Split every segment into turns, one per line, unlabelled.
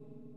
you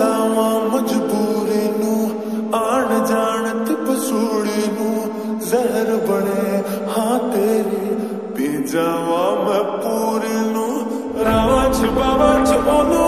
ਲਾਵਾਂ ਮਜਬੂਰੀ ਨੂੰ ਆਣ ਜਾਣਤ ਪਸੂੜੀ ਨੂੰ ਜ਼ਹਿਰ ਬਣੇ ਹਾਂ ਤੇਰੇ ਪੀ ਜਾਵਾਂ ਮੈਂ ਪੂਰੀ ਨੂੰ ਰਾਵਾਂ ਛਪਾਵਾਂ ਛਪਾਉਂ